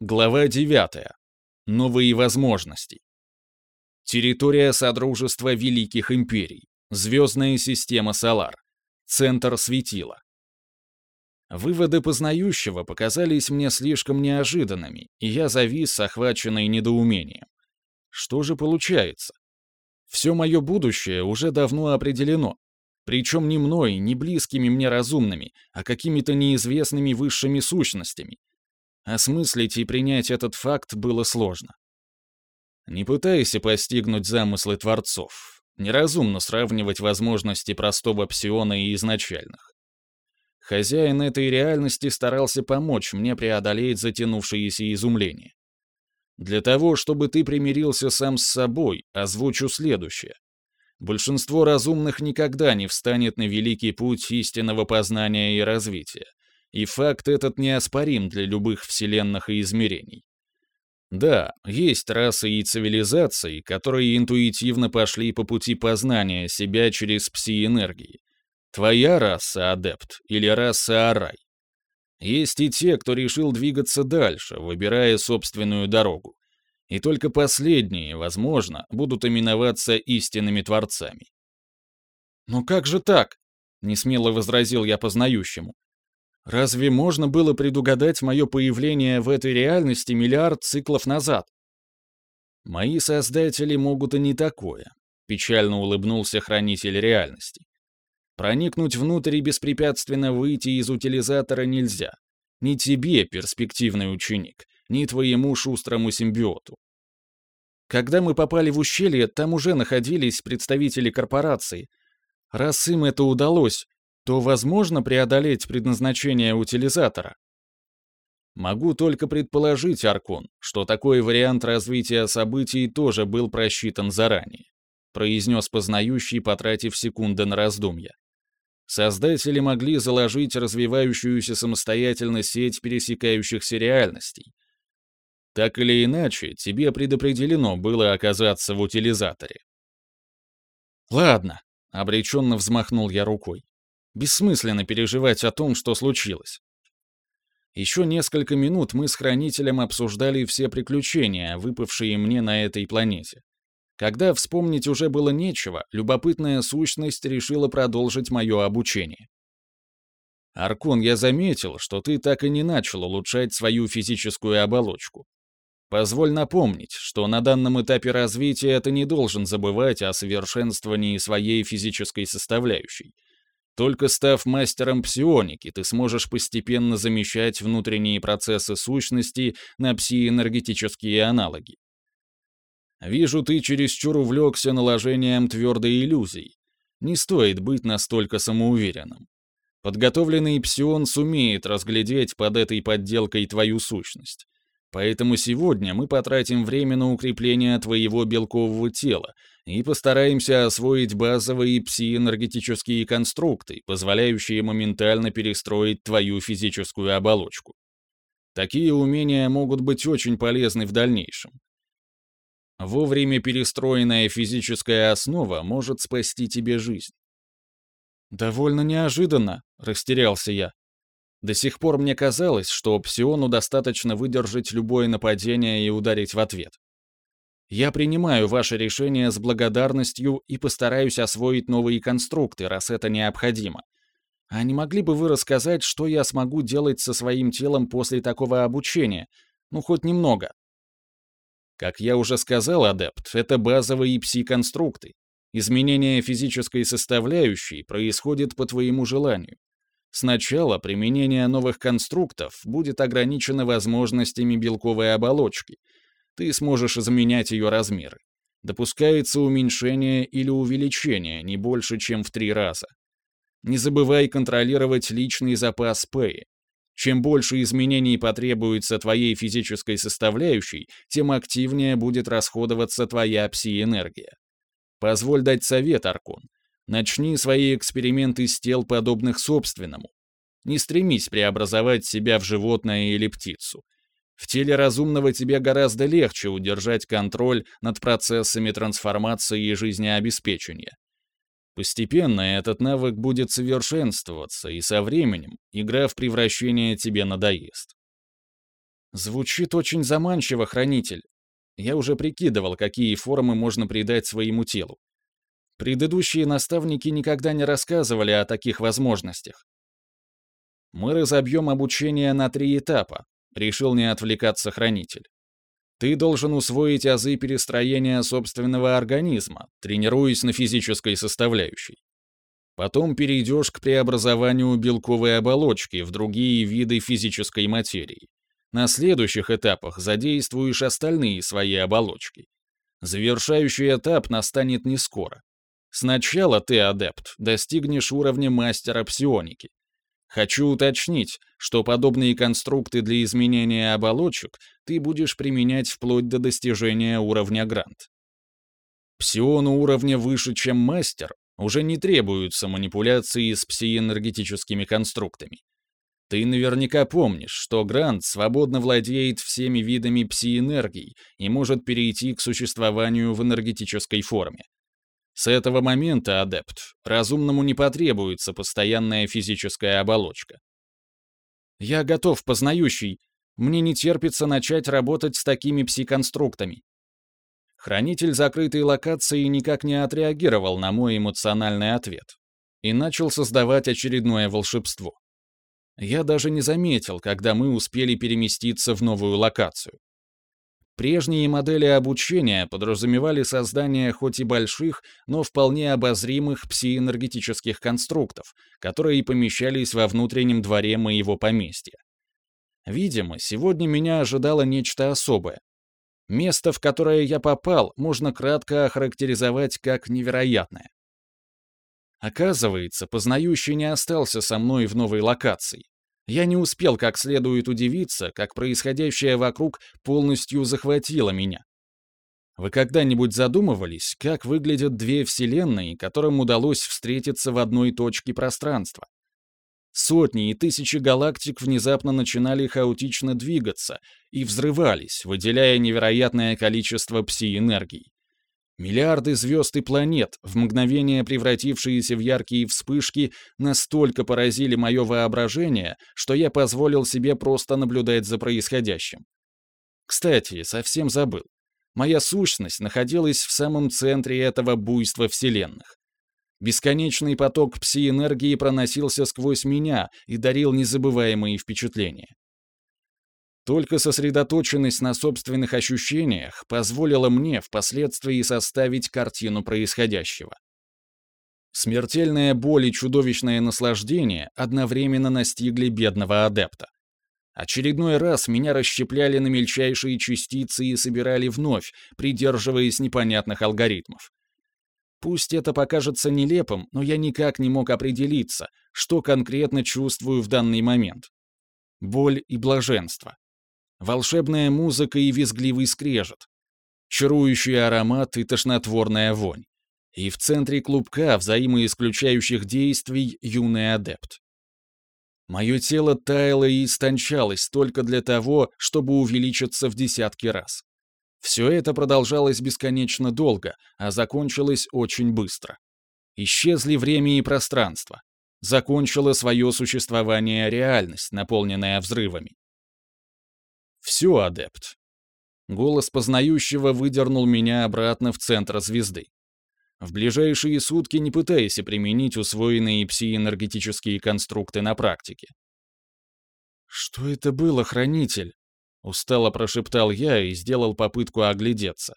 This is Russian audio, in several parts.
Глава 9. Новые возможности. Территория Содружества Великих Империй. Звездная система Солар. Центр светила. Выводы познающего показались мне слишком неожиданными, и я завис, охваченный недоумением. Что же получается? Все мое будущее уже давно определено, причем не мной, не близкими мне разумными, а какими-то неизвестными высшими сущностями, Осмыслить и принять этот факт было сложно. Не пытайся постигнуть замыслы творцов. Неразумно сравнивать возможности простого псиона и изначальных. Хозяин этой реальности старался помочь мне преодолеть затянувшееся изумление. Для того, чтобы ты примирился сам с собой, озвучу следующее. Большинство разумных никогда не встанет на великий путь истинного познания и развития. И факт этот неоспорим для любых вселенных и измерений. Да, есть расы и цивилизации, которые интуитивно пошли по пути познания себя через пси-энергии. Твоя раса — адепт или раса Арай. Есть и те, кто решил двигаться дальше, выбирая собственную дорогу. И только последние, возможно, будут именоваться истинными творцами. «Но как же так?» — несмело возразил я познающему. Разве можно было предугадать мое появление в этой реальности миллиард циклов назад? Мои создатели могут и не такое, печально улыбнулся хранитель реальности. Проникнуть внутрь и беспрепятственно выйти из утилизатора нельзя. Ни тебе, перспективный ученик, ни твоему шустрому симбиоту. Когда мы попали в ущелье, там уже находились представители корпорации. Раз им это удалось, то возможно преодолеть предназначение утилизатора. Могу только предположить, Аркон, что такой вариант развития событий тоже был просчитан заранее, произнес познающий, потратив секунды на раздумья. Создатели могли заложить развивающуюся самостоятельно сеть пересекающихся реальностей. Так или иначе, тебе предопределено было оказаться в утилизаторе. «Ладно», — обреченно взмахнул я рукой. Бессмысленно переживать о том, что случилось. Еще несколько минут мы с Хранителем обсуждали все приключения, выпавшие мне на этой планете. Когда вспомнить уже было нечего, любопытная сущность решила продолжить мое обучение. «Аркон, я заметил, что ты так и не начал улучшать свою физическую оболочку. Позволь напомнить, что на данном этапе развития ты не должен забывать о совершенствовании своей физической составляющей, только став мастером псионики, ты сможешь постепенно замещать внутренние процессы сущности на псиэнергетические аналоги. Вижу, ты чересчур увлекся наложением твердой иллюзий. Не стоит быть настолько самоуверенным. Подготовленный псион сумеет разглядеть под этой подделкой твою сущность. Поэтому сегодня мы потратим время на укрепление твоего белкового тела и постараемся освоить базовые псиэнергетические конструкты, позволяющие моментально перестроить твою физическую оболочку. Такие умения могут быть очень полезны в дальнейшем. Вовремя перестроенная физическая основа может спасти тебе жизнь. «Довольно неожиданно», — растерялся я. До сих пор мне казалось, что Псиону достаточно выдержать любое нападение и ударить в ответ. Я принимаю ваше решение с благодарностью и постараюсь освоить новые конструкты, раз это необходимо. А не могли бы вы рассказать, что я смогу делать со своим телом после такого обучения? Ну, хоть немного. Как я уже сказал, адепт, это базовые пси-конструкты. Изменение физической составляющей происходит по твоему желанию. Сначала применение новых конструктов будет ограничено возможностями белковой оболочки. Ты сможешь изменять ее размеры. Допускается уменьшение или увеличение не больше, чем в три раза. Не забывай контролировать личный запас Пэи. Чем больше изменений потребуется твоей физической составляющей, тем активнее будет расходоваться твоя пси-энергия. Позволь дать совет, Аркон. Начни свои эксперименты с тел, подобных собственному. Не стремись преобразовать себя в животное или птицу. В теле разумного тебе гораздо легче удержать контроль над процессами трансформации и жизнеобеспечения. Постепенно этот навык будет совершенствоваться, и со временем игра в превращение тебе надоест. Звучит очень заманчиво, хранитель. Я уже прикидывал, какие формы можно придать своему телу. Предыдущие наставники никогда не рассказывали о таких возможностях. Мы разобьем обучение на три этапа, решил не отвлекаться хранитель. Ты должен усвоить азы перестроения собственного организма, тренируясь на физической составляющей. Потом перейдешь к преобразованию белковой оболочки в другие виды физической материи. На следующих этапах задействуешь остальные свои оболочки. Завершающий этап настанет не скоро. Сначала ты, адепт, достигнешь уровня мастера псионики. Хочу уточнить, что подобные конструкты для изменения оболочек ты будешь применять вплоть до достижения уровня грант. Псиону уровня выше, чем мастер, уже не требуются манипуляции с псиэнергетическими конструктами. Ты наверняка помнишь, что Грант свободно владеет всеми видами пси-энергий и может перейти к существованию в энергетической форме. С этого момента, адепт, разумному не потребуется постоянная физическая оболочка. Я готов, познающий. Мне не терпится начать работать с такими пси-конструктами. Хранитель закрытой локации никак не отреагировал на мой эмоциональный ответ и начал создавать очередное волшебство. Я даже не заметил, когда мы успели переместиться в новую локацию. Прежние модели обучения подразумевали создание хоть и больших, но вполне обозримых псиэнергетических конструктов, которые помещались во внутреннем дворе моего поместья. Видимо, сегодня меня ожидало нечто особое. Место, в которое я попал, можно кратко охарактеризовать как невероятное. Оказывается, познающий не остался со мной в новой локации. Я не успел как следует удивиться, как происходящее вокруг полностью захватило меня. Вы когда-нибудь задумывались, как выглядят две вселенные, которым удалось встретиться в одной точке пространства? Сотни и тысячи галактик внезапно начинали хаотично двигаться и взрывались, выделяя невероятное количество пси-энергии. Миллиарды звезд и планет, в мгновение превратившиеся в яркие вспышки, настолько поразили мое воображение, что я позволил себе просто наблюдать за происходящим. Кстати, совсем забыл. Моя сущность находилась в самом центре этого буйства вселенных. Бесконечный поток пси-энергии проносился сквозь меня и дарил незабываемые впечатления. Только сосредоточенность на собственных ощущениях позволила мне впоследствии составить картину происходящего. Смертельная боль и чудовищное наслаждение одновременно настигли бедного адепта. Очередной раз меня расщепляли на мельчайшие частицы и собирали вновь, придерживаясь непонятных алгоритмов. Пусть это покажется нелепым, но я никак не мог определиться, что конкретно чувствую в данный момент. Боль и блаженство волшебная музыка и визгливый скрежет, чарующий аромат и тошнотворная вонь. И в центре клубка взаимоисключающих действий юный адепт. Мое тело таяло и истончалось только для того, чтобы увеличиться в десятки раз. Все это продолжалось бесконечно долго, а закончилось очень быстро. Исчезли время и пространство. Закончила свое существование реальность, наполненная взрывами. «Все, адепт». Голос познающего выдернул меня обратно в центр звезды. В ближайшие сутки не пытайся применить усвоенные пси-энергетические конструкты на практике. «Что это было, хранитель?» — устало прошептал я и сделал попытку оглядеться.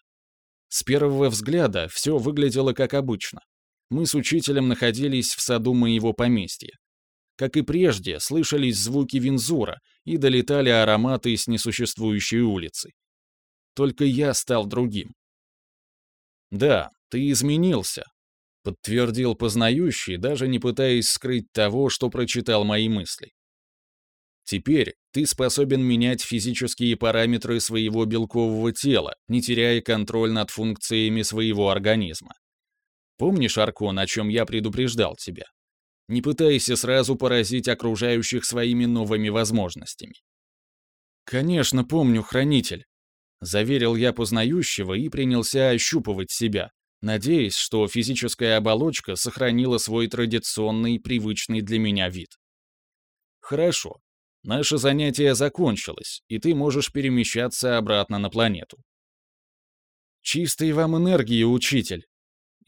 С первого взгляда все выглядело как обычно. Мы с учителем находились в саду моего поместья. Как и прежде, слышались звуки винзура и долетали ароматы с несуществующей улицы. Только я стал другим. «Да, ты изменился», — подтвердил познающий, даже не пытаясь скрыть того, что прочитал мои мысли. «Теперь ты способен менять физические параметры своего белкового тела, не теряя контроль над функциями своего организма. Помнишь, Аркон, о чем я предупреждал тебя? Не пытайся сразу поразить окружающих своими новыми возможностями. «Конечно, помню, хранитель», — заверил я познающего и принялся ощупывать себя, надеясь, что физическая оболочка сохранила свой традиционный, привычный для меня вид. «Хорошо. Наше занятие закончилось, и ты можешь перемещаться обратно на планету. Чистой вам энергии, учитель.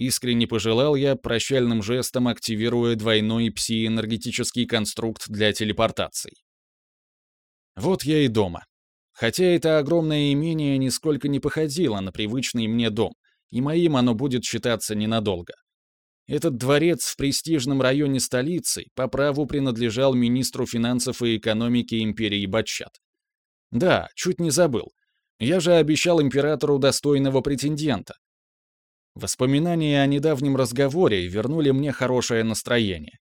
Искренне пожелал я, прощальным жестом активируя двойной пси-энергетический конструкт для телепортации. Вот я и дома. Хотя это огромное имение нисколько не походило на привычный мне дом, и моим оно будет считаться ненадолго. Этот дворец в престижном районе столицы по праву принадлежал министру финансов и экономики империи Батчат. Да, чуть не забыл. Я же обещал императору достойного претендента. Воспоминания о недавнем разговоре вернули мне хорошее настроение.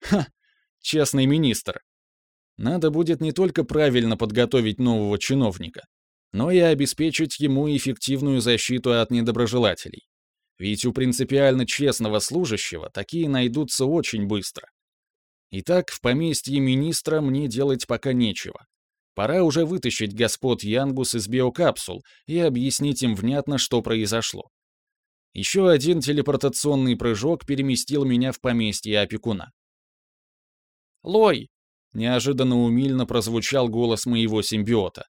Ха, честный министр. Надо будет не только правильно подготовить нового чиновника, но и обеспечить ему эффективную защиту от недоброжелателей. Ведь у принципиально честного служащего такие найдутся очень быстро. Итак, в поместье министра мне делать пока нечего. Пора уже вытащить господ Янгус из биокапсул и объяснить им внятно, что произошло. Еще один телепортационный прыжок переместил меня в поместье опекуна. «Лой!» — неожиданно умильно прозвучал голос моего симбиота.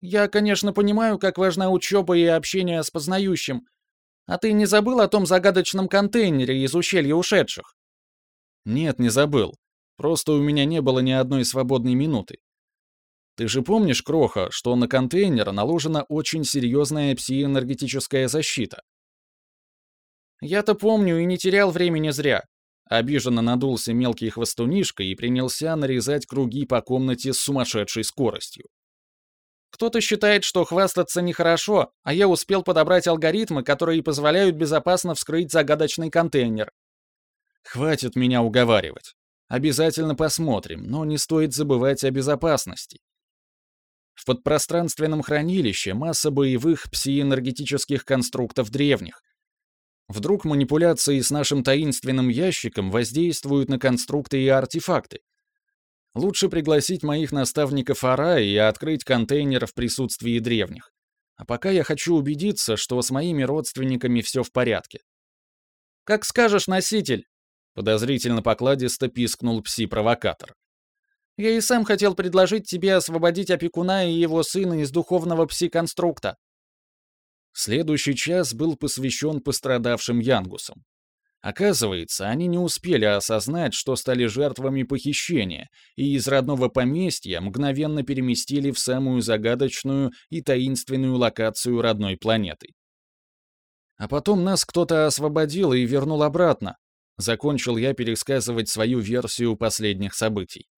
«Я, конечно, понимаю, как важна учеба и общение с познающим, а ты не забыл о том загадочном контейнере из ущелья ушедших? Нет, не забыл. Просто у меня не было ни одной свободной минуты. Ты же помнишь, Кроха, что на контейнер наложена очень серьезная псиэнергетическая защита? Я-то помню и не терял времени зря. Обиженно надулся мелкий хвостунишка и принялся нарезать круги по комнате с сумасшедшей скоростью. Кто-то считает, что хвастаться нехорошо, а я успел подобрать алгоритмы, которые позволяют безопасно вскрыть загадочный контейнер. Хватит меня уговаривать. Обязательно посмотрим, но не стоит забывать о безопасности. В подпространственном хранилище масса боевых псиэнергетических конструктов древних. Вдруг манипуляции с нашим таинственным ящиком воздействуют на конструкты и артефакты, Лучше пригласить моих наставников Ара и открыть контейнер в присутствии древних. А пока я хочу убедиться, что с моими родственниками все в порядке. «Как скажешь, носитель!» Подозрительно покладисто пискнул пси-провокатор. «Я и сам хотел предложить тебе освободить опекуна и его сына из духовного пси-конструкта». Следующий час был посвящен пострадавшим Янгусам. Оказывается, они не успели осознать, что стали жертвами похищения, и из родного поместья мгновенно переместили в самую загадочную и таинственную локацию родной планеты. А потом нас кто-то освободил и вернул обратно. Закончил я пересказывать свою версию последних событий.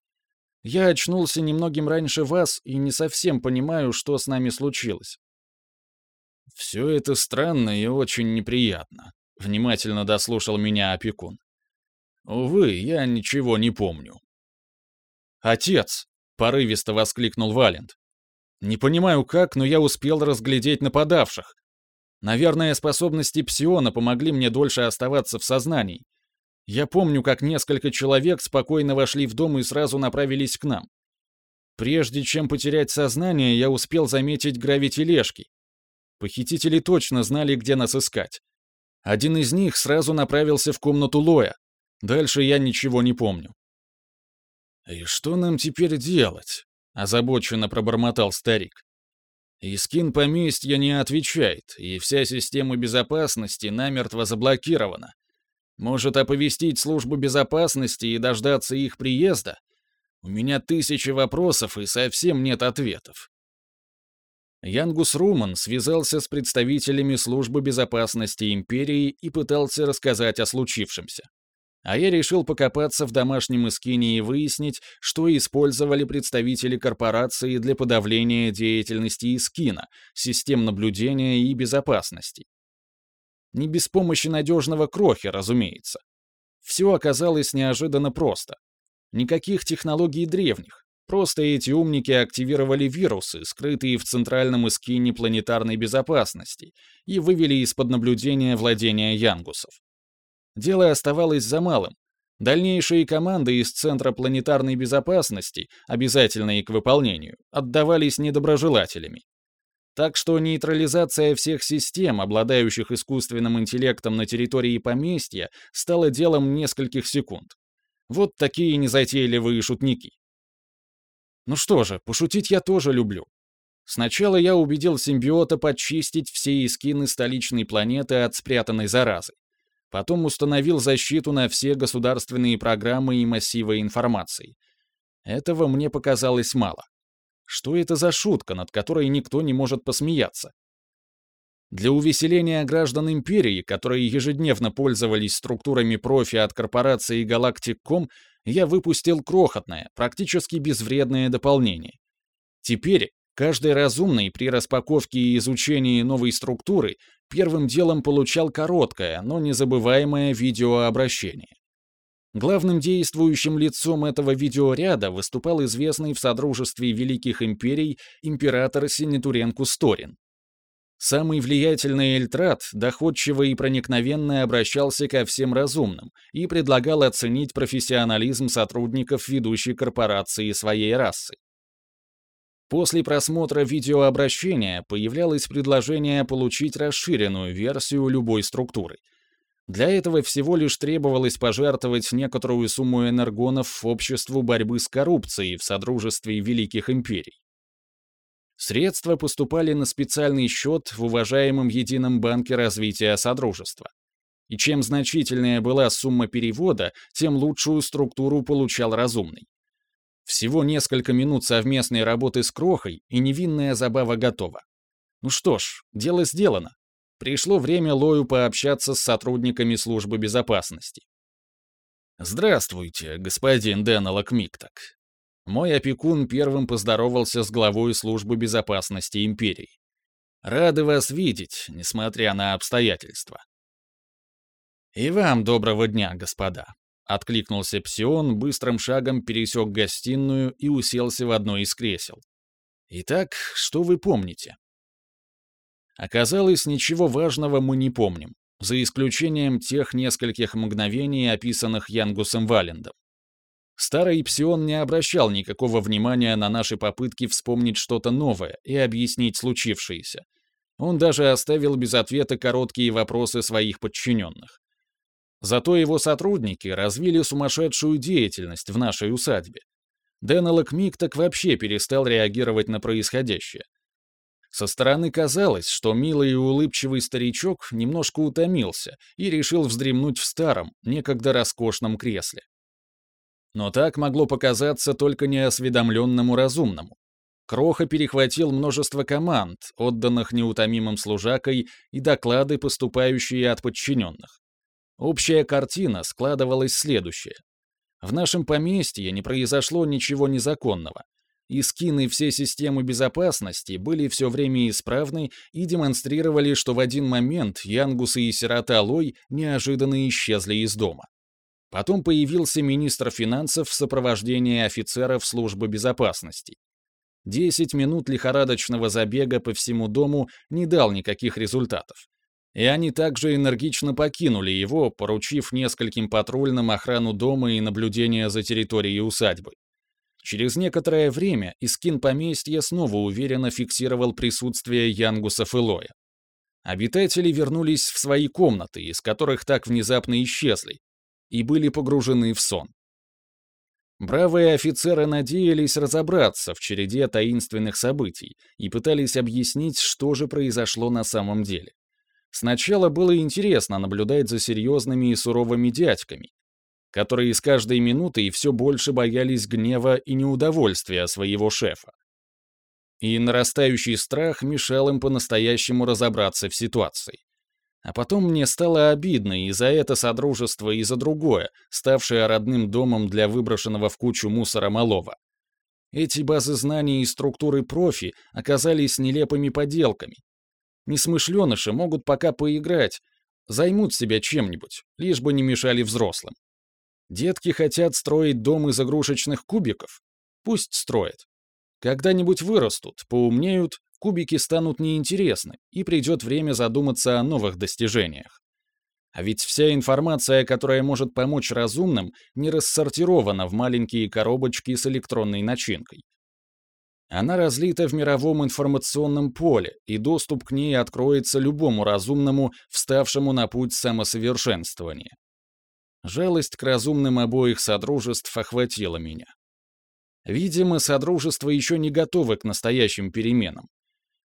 Я очнулся немногим раньше вас и не совсем понимаю, что с нами случилось. Все это странно и очень неприятно, Внимательно дослушал меня опекун. Увы, я ничего не помню. «Отец!» — порывисто воскликнул Валент. «Не понимаю как, но я успел разглядеть нападавших. Наверное, способности псиона помогли мне дольше оставаться в сознании. Я помню, как несколько человек спокойно вошли в дом и сразу направились к нам. Прежде чем потерять сознание, я успел заметить гравитележки. Похитители точно знали, где нас искать. Один из них сразу направился в комнату Лоя. Дальше я ничего не помню. «И что нам теперь делать?» — озабоченно пробормотал старик. «Искин поместья не отвечает, и вся система безопасности намертво заблокирована. Может, оповестить службу безопасности и дождаться их приезда? У меня тысячи вопросов и совсем нет ответов». Янгус Руман связался с представителями службы безопасности империи и пытался рассказать о случившемся. А я решил покопаться в домашнем эскине и выяснить, что использовали представители корпорации для подавления деятельности эскина, систем наблюдения и безопасности. Не без помощи надежного крохи, разумеется. Все оказалось неожиданно просто. Никаких технологий древних, Просто эти умники активировали вирусы, скрытые в центральном эскине планетарной безопасности, и вывели из-под наблюдения владения Янгусов. Дело оставалось за малым. Дальнейшие команды из Центра планетарной безопасности, обязательные к выполнению, отдавались недоброжелателями. Так что нейтрализация всех систем, обладающих искусственным интеллектом на территории поместья, стала делом нескольких секунд. Вот такие незатейливые шутники. Ну что же, пошутить я тоже люблю. Сначала я убедил симбиота подчистить все эскины столичной планеты от спрятанной заразы. Потом установил защиту на все государственные программы и массивы информации. Этого мне показалось мало. Что это за шутка, над которой никто не может посмеяться? Для увеселения граждан империи, которые ежедневно пользовались структурами профи от корпорации Galactic.com, я выпустил крохотное, практически безвредное дополнение. Теперь каждый разумный при распаковке и изучении новой структуры первым делом получал короткое, но незабываемое видеообращение. Главным действующим лицом этого видеоряда выступал известный в Содружестве Великих Империй император Синетуренку Сторин. Самый влиятельный Эльтрат доходчиво и проникновенно обращался ко всем разумным и предлагал оценить профессионализм сотрудников ведущей корпорации своей расы. После просмотра видеообращения появлялось предложение получить расширенную версию любой структуры. Для этого всего лишь требовалось пожертвовать некоторую сумму энергонов обществу борьбы с коррупцией в Содружестве Великих Империй. Средства поступали на специальный счет в уважаемом Едином банке развития Содружества. И чем значительнее была сумма перевода, тем лучшую структуру получал разумный. Всего несколько минут совместной работы с Крохой, и невинная забава готова. Ну что ж, дело сделано. Пришло время Лою пообщаться с сотрудниками службы безопасности. «Здравствуйте, господин Деннелок Миктак». Мой опекун первым поздоровался с главой службы безопасности империи. «Рады вас видеть, несмотря на обстоятельства». «И вам доброго дня, господа», Откликнулся Псион, быстрым шагом пересек гостиную и уселся в одно из кресел. «Итак, что вы помните?» Оказалось, ничего важного мы не помним, за исключением тех нескольких мгновений, описанных Янгусом Валендом. Старый Псион не обращал никакого внимания на наши попытки вспомнить что-то новое и объяснить случившееся. Он даже оставил без ответа короткие вопросы своих подчиненных. Зато его сотрудники развили сумасшедшую деятельность в нашей усадьбе. Деннелок Мик так вообще перестал реагировать на происходящее. Со стороны казалось, что милый и улыбчивый старичок немножко утомился и решил вздремнуть в старом, некогда роскошном кресле. Но так могло показаться только неосведомленному разумному. Кроха перехватил множество команд, отданных неутомимым служакой, и доклады, поступающие от подчиненных. Общая картина складывалась следующая. В нашем поместье не произошло ничего незаконного. И скины все системы безопасности были все время исправны и демонстрировали, что в один момент Янгусы и сирота Лой неожиданно исчезли из дома. Потом появился министр финансов в сопровождении офицеров службы безопасности. Десять минут лихорадочного забега по всему дому не дал никаких результатов и они также энергично покинули его, поручив нескольким патрульным охрану дома и наблюдение за территорией усадьбы. Через некоторое время Искин поместья снова уверенно фиксировал присутствие Янгусов и Лоя. Обитатели вернулись в свои комнаты, из которых так внезапно исчезли, и были погружены в сон. Бравые офицеры надеялись разобраться в череде таинственных событий и пытались объяснить, что же произошло на самом деле. Сначала было интересно наблюдать за серьезными и суровыми дядьками, которые с каждой минутой все больше боялись гнева и неудовольствия своего шефа. И нарастающий страх мешал им по-настоящему разобраться в ситуации. А потом мне стало обидно и за это содружество, и за другое, ставшее родным домом для выброшенного в кучу мусора малого. Эти базы знаний и структуры профи оказались нелепыми поделками, Несмышленыши могут пока поиграть, займут себя чем-нибудь, лишь бы не мешали взрослым. Детки хотят строить дом из игрушечных кубиков? Пусть строят. Когда-нибудь вырастут, поумнеют, кубики станут неинтересны, и придет время задуматься о новых достижениях. А ведь вся информация, которая может помочь разумным, не рассортирована в маленькие коробочки с электронной начинкой. Она разлита в мировом информационном поле, и доступ к ней откроется любому разумному, вставшему на путь самосовершенствования. Жалость к разумным обоих содружеств охватила меня. Видимо, Содружество еще не готовы к настоящим переменам.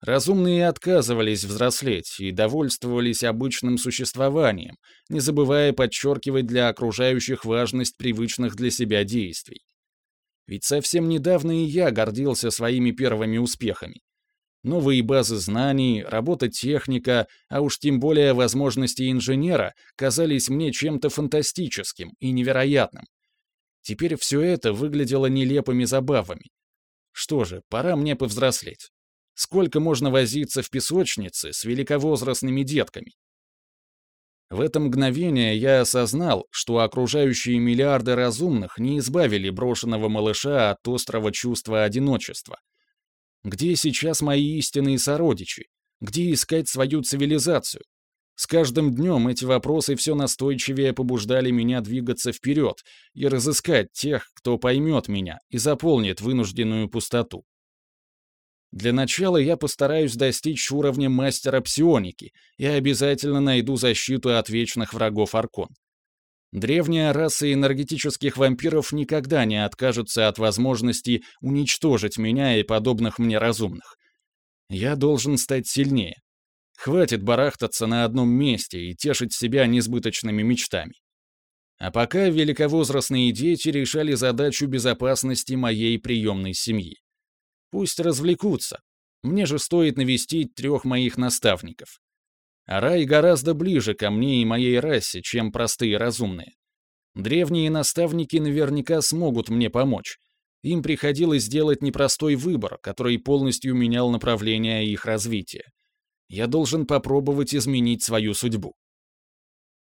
Разумные отказывались взрослеть и довольствовались обычным существованием, не забывая подчеркивать для окружающих важность привычных для себя действий. Ведь совсем недавно и я гордился своими первыми успехами. Новые базы знаний, работа техника, а уж тем более возможности инженера казались мне чем-то фантастическим и невероятным. Теперь все это выглядело нелепыми забавами. Что же, пора мне повзрослеть. Сколько можно возиться в песочнице с великовозрастными детками? В это мгновение я осознал, что окружающие миллиарды разумных не избавили брошенного малыша от острого чувства одиночества. Где сейчас мои истинные сородичи? Где искать свою цивилизацию? С каждым днем эти вопросы все настойчивее побуждали меня двигаться вперед и разыскать тех, кто поймет меня и заполнит вынужденную пустоту. Для начала я постараюсь достичь уровня мастера псионики и обязательно найду защиту от вечных врагов Аркон. Древняя раса энергетических вампиров никогда не откажется от возможности уничтожить меня и подобных мне разумных. Я должен стать сильнее. Хватит барахтаться на одном месте и тешить себя несбыточными мечтами. А пока великовозрастные дети решали задачу безопасности моей приемной семьи. Пусть развлекутся. Мне же стоит навестить трех моих наставников. А рай гораздо ближе ко мне и моей расе, чем простые разумные. Древние наставники наверняка смогут мне помочь. Им приходилось сделать непростой выбор, который полностью менял направление их развития. Я должен попробовать изменить свою судьбу.